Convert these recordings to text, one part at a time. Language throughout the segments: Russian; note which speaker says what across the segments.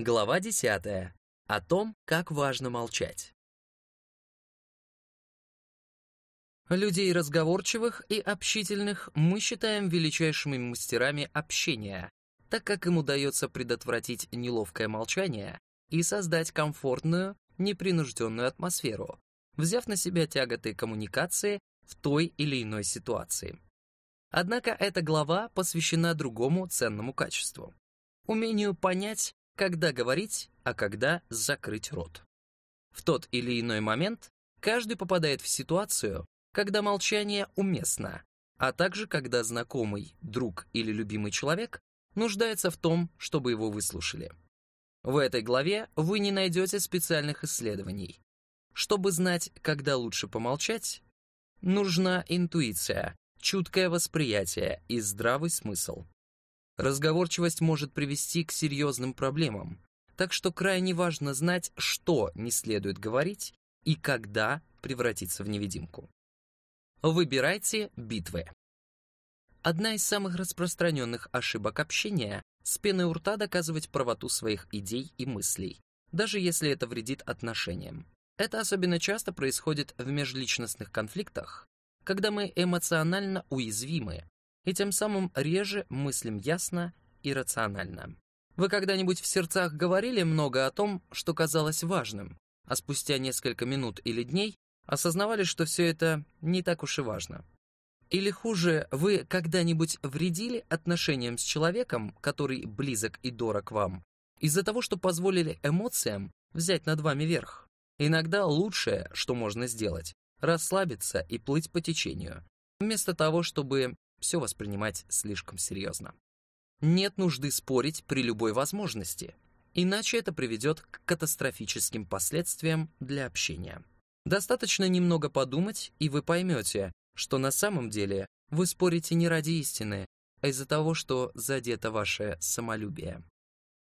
Speaker 1: Глава 10. О том, как важно молчать. Людей разговорчивых и общительных мы считаем величайшими мастерами общения, так как им удается предотвратить неловкое молчание и создать комфортную, непринужденную атмосферу, взяв на себя тяготы коммуникации в той или иной ситуации. Однако эта глава посвящена другому ценному качеству — умению понять, когда говорить, а когда закрыть рот. В тот или иной момент каждый попадает в ситуацию, когда молчание уместно, а также когда знакомый, друг или любимый человек нуждается в том, чтобы его выслушали. В этой главе вы не найдете специальных исследований. Чтобы знать, когда лучше помолчать, нужна интуиция, чуткое восприятие и здравый смысл. Разговорчивость может привести к серьезным проблемам, так что крайне важно знать, что не следует говорить и когда превратиться в невидимку. Выбирайте битвы. Одна из самых распространенных ошибок общения — с пеной у рта доказывать правоту своих идей и мыслей, даже если это вредит отношениям. Это особенно часто происходит в межличностных конфликтах, когда мы эмоционально уязвимы и тем самым реже мыслим ясно и рационально. Вы когда-нибудь в сердцах говорили много о том, что казалось важным, а спустя несколько минут или дней осознавали, что все это не так уж и важно? Или хуже, вы когда-нибудь вредили отношениям с человеком, который близок и дорог вам, из-за того, что позволили эмоциям взять над вами верх? Иногда лучшее, что можно сделать, расслабиться и плыть по течению, вместо того, чтобы все воспринимать слишком серьезно. Нет нужды спорить при любой возможности, иначе это приведет к катастрофическим последствиям для общения. Достаточно немного подумать, и вы поймете, что на самом деле вы спорите не ради истины, а из-за того, что задето ваше самолюбие.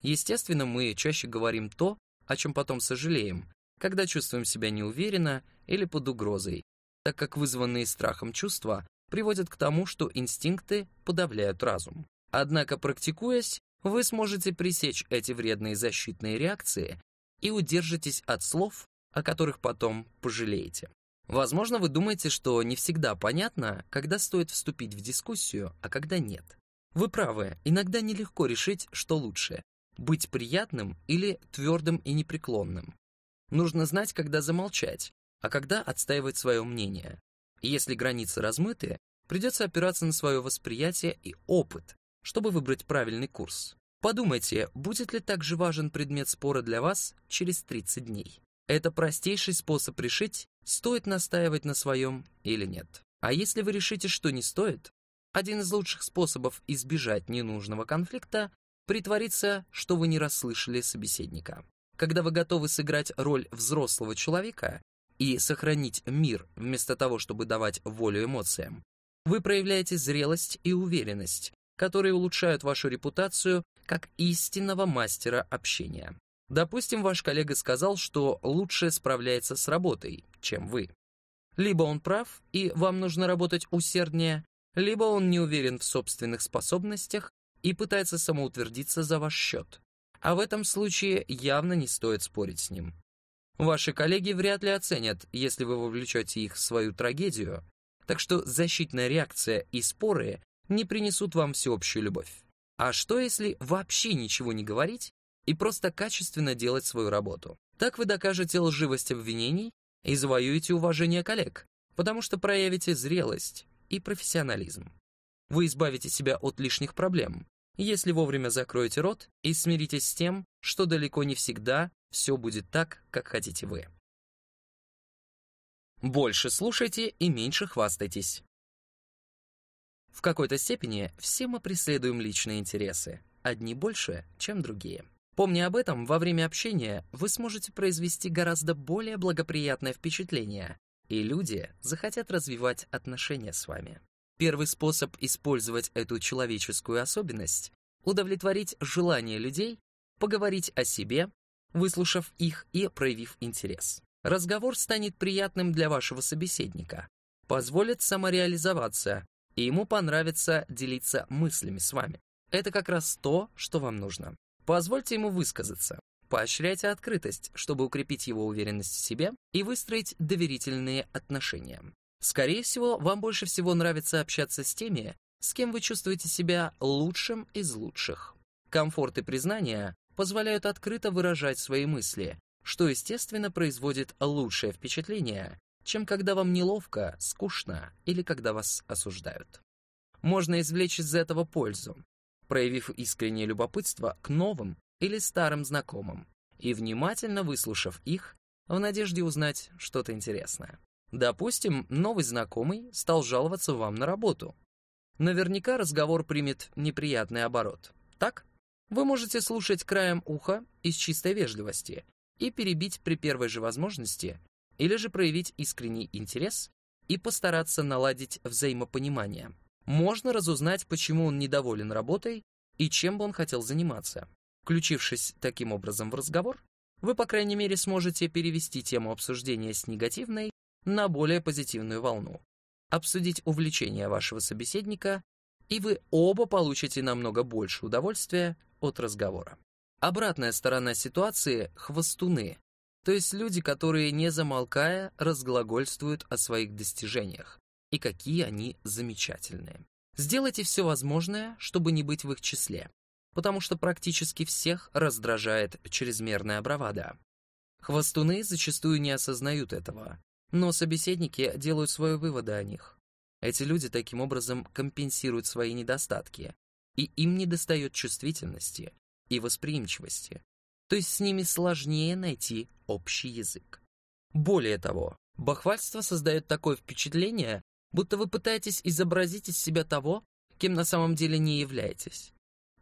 Speaker 1: Естественно, мы чаще говорим то, о чем потом сожалеем, когда чувствуем себя неуверенно или под угрозой, так как вызванные страхом чувства приводят к тому, что инстинкты подавляют разум. Однако, практикуясь, вы сможете пресечь эти вредные защитные реакции и удержитесь от слов, о которых потом пожалеете. Возможно, вы думаете, что не всегда понятно, когда стоит вступить в дискуссию, а когда нет. Вы правы, иногда нелегко решить, что лучше – быть приятным или твердым и непреклонным. Нужно знать, когда замолчать, а когда отстаивать свое мнение. Если границы размыты, придется опираться на свое восприятие и опыт, чтобы выбрать правильный курс. Подумайте, будет ли так же важен предмет спора для вас через 30 дней. Это простейший способ решить, стоит настаивать на своем или нет. А если вы решите, что не стоит, один из лучших способов избежать ненужного конфликта – притвориться, что вы не расслышали собеседника. Когда вы готовы сыграть роль взрослого человека и сохранить мир вместо того, чтобы давать волю эмоциям, вы проявляете зрелость и уверенность, которые улучшают вашу репутацию как истинного мастера общения. Допустим, ваш коллега сказал, что лучше справляется с работой, чем вы. Либо он прав, и вам нужно работать усерднее, либо он не уверен в собственных способностях и пытается самоутвердиться за ваш счет а в этом случае явно не стоит спорить с ним. Ваши коллеги вряд ли оценят, если вы вовлечете их в свою трагедию, так что защитная реакция и споры не принесут вам всеобщую любовь. А что если вообще ничего не говорить и просто качественно делать свою работу? Так вы докажете лживость обвинений и завоюете уважение коллег, потому что проявите зрелость и профессионализм. Вы избавите себя от лишних проблем, если вовремя закроете рот и смиритесь с тем, что далеко не всегда все будет так, как хотите вы. Больше слушайте и меньше хвастайтесь. В какой-то степени все мы преследуем личные интересы, одни больше, чем другие. Помня об этом, во время общения вы сможете произвести гораздо более благоприятное впечатление, и люди захотят развивать отношения с вами. Первый способ использовать эту человеческую особенность — удовлетворить желание людей поговорить о себе, выслушав их и проявив интерес. Разговор станет приятным для вашего собеседника, позволит самореализоваться, и ему понравится делиться мыслями с вами. Это как раз то, что вам нужно. Позвольте ему высказаться. Поощряйте открытость, чтобы укрепить его уверенность в себе и выстроить доверительные отношения. Скорее всего, вам больше всего нравится общаться с теми, с кем вы чувствуете себя лучшим из лучших. Комфорт и признание позволяют открыто выражать свои мысли, что, естественно, производит лучшее впечатление, чем когда вам неловко, скучно или когда вас осуждают. Можно извлечь из этого пользу, проявив искреннее любопытство к новым или старым знакомым и внимательно выслушав их в надежде узнать что-то интересное. Допустим, новый знакомый стал жаловаться вам на работу. Наверняка разговор примет неприятный оборот. Так? Вы можете слушать краем уха из чистой вежливости и перебить при первой же возможности, или же проявить искренний интерес и постараться наладить взаимопонимание. Можно разузнать, почему он недоволен работой и чем бы он хотел заниматься. Включившись таким образом в разговор, вы, по крайней мере, сможете перевести тему обсуждения с негативной на более позитивную волну, обсудить увлечение вашего собеседника, и вы оба получите намного больше удовольствия от разговора. Обратная сторона ситуации — хвостуны, то есть люди, которые, не замолкая, разглагольствуют о своих достижениях и какие они замечательные. Сделайте все возможное, чтобы не быть в их числе, потому что практически всех раздражает чрезмерная бравада. Хвостуны зачастую не осознают этого, но собеседники делают свои выводы о них. Эти люди таким образом компенсируют свои недостатки, и им недостает чувствительности и восприимчивости, то есть с ними сложнее найти общий язык. Более того, бахвальство создает такое впечатление, будто вы пытаетесь изобразить из себя того, кем на самом деле не являетесь.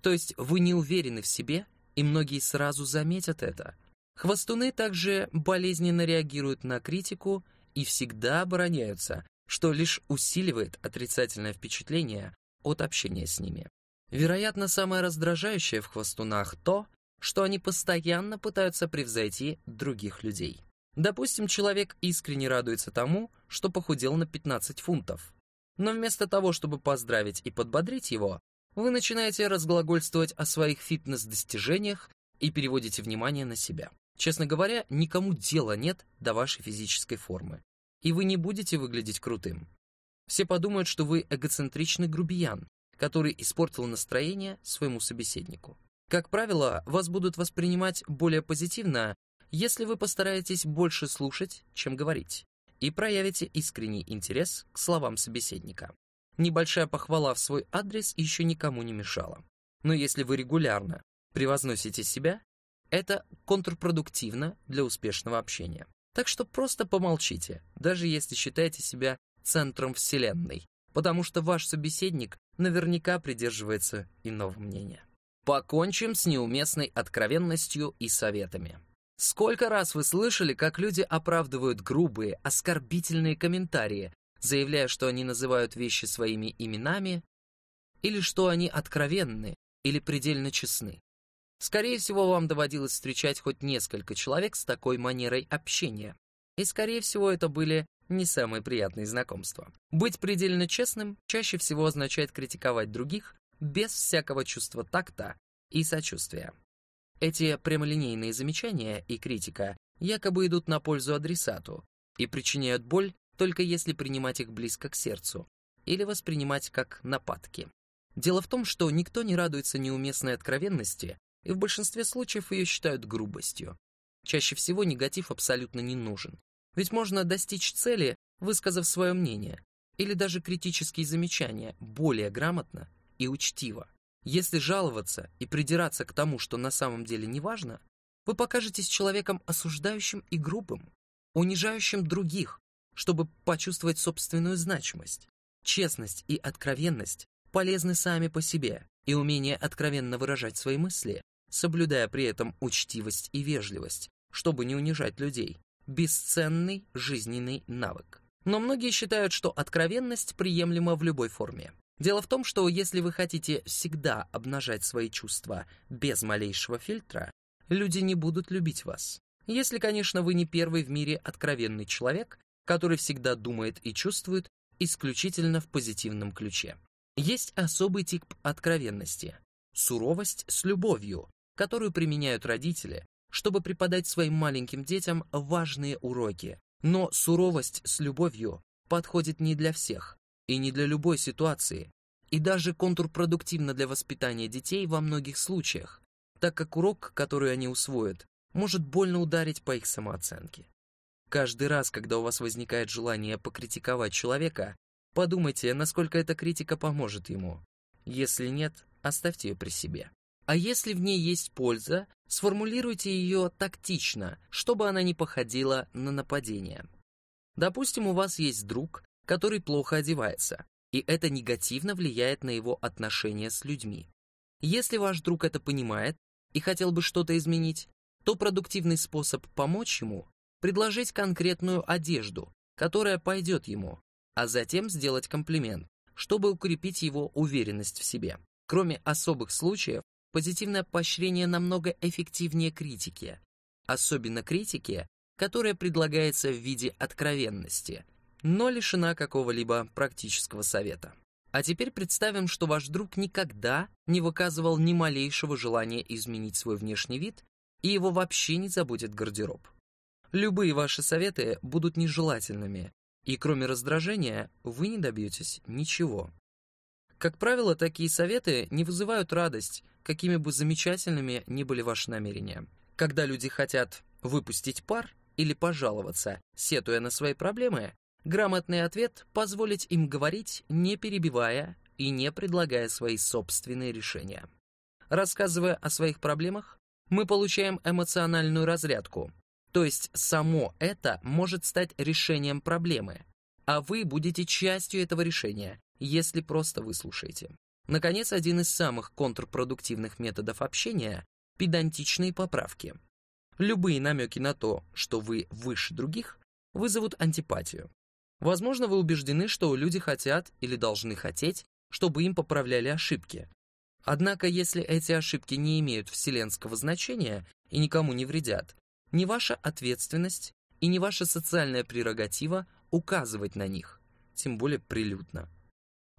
Speaker 1: То есть вы не уверены в себе, и многие сразу заметят это. Хвостуны также болезненно реагируют на критику и всегда обороняются, что лишь усиливает отрицательное впечатление от общения с ними. Вероятно, самое раздражающее в хвостунах то, что они постоянно пытаются превзойти других людей. Допустим, человек искренне радуется тому, что похудел на 15 фунтов. Но вместо того, чтобы поздравить и подбодрить его, вы начинаете разглагольствовать о своих фитнес-достижениях и переводите внимание на себя. Честно говоря, никому дела нет до вашей физической формы, и вы не будете выглядеть крутым. Все подумают, что вы эгоцентричный грубиян, который испортил настроение своему собеседнику. Как правило, вас будут воспринимать более позитивно, если вы постараетесь больше слушать, чем говорить, и проявите искренний интерес к словам собеседника. Небольшая похвала в свой адрес еще никому не мешала. Но если вы регулярно превозносите себя, это контрпродуктивно для успешного общения. Так что просто помолчите, даже если считаете себя центром Вселенной, потому что ваш собеседник наверняка придерживается иного мнения. Покончим с неуместной откровенностью и советами. Сколько раз вы слышали, как люди оправдывают грубые, оскорбительные комментарии, заявляя, что они называют вещи своими именами, или что они откровенны или предельно честны. Скорее всего, вам доводилось встречать хоть несколько человек с такой манерой общения. И, скорее всего, это были не самые приятные знакомства. Быть предельно честным чаще всего означает критиковать других без всякого чувства такта и сочувствия. Эти прямолинейные замечания и критика якобы идут на пользу адресату и причиняют боль только если принимать их близко к сердцу или воспринимать как нападки. Дело в том, что никто не радуется неуместной откровенности, и в большинстве случаев ее считают грубостью. Чаще всего негатив абсолютно не нужен, ведь можно достичь цели, высказав свое мнение, или даже критические замечания более грамотно и учтиво. Если жаловаться и придираться к тому, что на самом деле не важно, вы покажетесь человеком осуждающим и грубым, унижающим других, чтобы почувствовать собственную значимость. Честность и откровенность полезны сами по себе, и умение откровенно выражать свои мысли, соблюдая при этом учтивость и вежливость, чтобы не унижать людей, бесценный жизненный навык. Но многие считают, что откровенность приемлема в любой форме. Дело в том, что если вы хотите всегда обнажать свои чувства без малейшего фильтра, люди не будут любить вас. Если, конечно, вы не первый в мире откровенный человек, который всегда думает и чувствует исключительно в позитивном ключе. Есть особый тип откровенности – суровость с любовью, которую применяют родители, чтобы преподать своим маленьким детям важные уроки. Но суровость с любовью подходит не для всех и не для любой ситуации, и даже контрпродуктивно для воспитания детей во многих случаях, так как урок, который они усвоят, может больно ударить по их самооценке. Каждый раз, когда у вас возникает желание покритиковать человека, подумайте, насколько эта критика поможет ему. Если нет, оставьте ее при себе. А если в ней есть польза, сформулируйте ее тактично, чтобы она не походила на нападение. Допустим, у вас есть друг, который плохо одевается, и это негативно влияет на его отношения с людьми. Если ваш друг это понимает и хотел бы что-то изменить, то продуктивный способ помочь ему – предложить конкретную одежду, которая пойдет ему, а затем сделать комплимент, чтобы укрепить его уверенность в себе. Кроме особых случаев, позитивное поощрение намного эффективнее критики, особенно критики, которая предлагается в виде откровенности, но лишена какого-либо практического совета. А теперь представим, что ваш друг никогда не выказывал ни малейшего желания изменить свой внешний вид, и его вообще не заботит гардероб. Любые ваши советы будут нежелательными, и кроме раздражения вы не добьетесь ничего. Как правило, такие советы не вызывают радость, какими бы замечательными ни были ваши намерения. Когда люди хотят выпустить пар или пожаловаться, сетуя на свои проблемы, грамотный ответ — позволить им говорить, не перебивая и не предлагая свои собственные решения. Рассказывая о своих проблемах, мы получаем эмоциональную разрядку, то есть само это может стать решением проблемы, а вы будете частью этого решения, если просто выслушаете. Наконец, один из самых контрпродуктивных методов общения – педантичные поправки. Любые намеки на то, что вы выше других, вызовут антипатию. Возможно, вы убеждены, что люди хотят или должны хотеть, чтобы им поправляли ошибки. Однако, если эти ошибки не имеют вселенского значения и никому не вредят, не ваша ответственность и не ваша социальная прерогатива указывать на них, тем более прилюдно.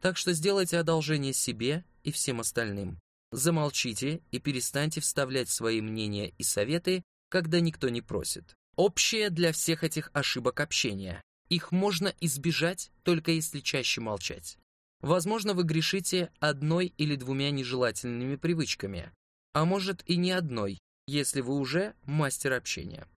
Speaker 1: Так что сделайте одолжение себе и всем остальным. Замолчите и перестаньте вставлять свои мнения и советы, когда никто не просит. Общее для всех этих ошибок общения. Их можно избежать, только если чаще молчать. Возможно, вы грешите одной или двумя нежелательными привычками, а может и не одной, если вы уже мастер общения.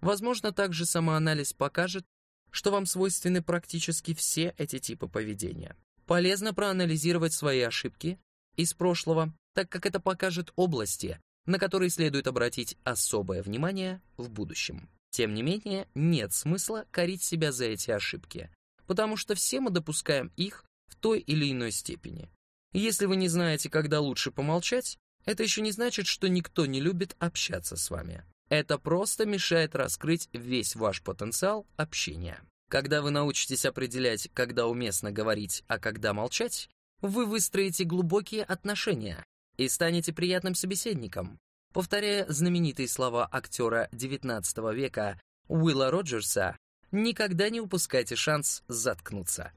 Speaker 1: Возможно, также самоанализ покажет, что вам свойственны практически все эти типы поведения. Полезно проанализировать свои ошибки из прошлого, так как это покажет области, на которые следует обратить особое внимание в будущем. Тем не менее, нет смысла корить себя за эти ошибки, потому что все мы допускаем их в той или иной степени. Если вы не знаете, когда лучше помолчать, это еще не значит, что никто не любит общаться с вами. Это просто мешает раскрыть весь ваш потенциал общения. Когда вы научитесь определять, когда уместно говорить, а когда молчать, вы выстроите глубокие отношения и станете приятным собеседником. Повторяя знаменитые слова актера XIX века Уилла Роджерса, никогда не упускайте шанс заткнуться.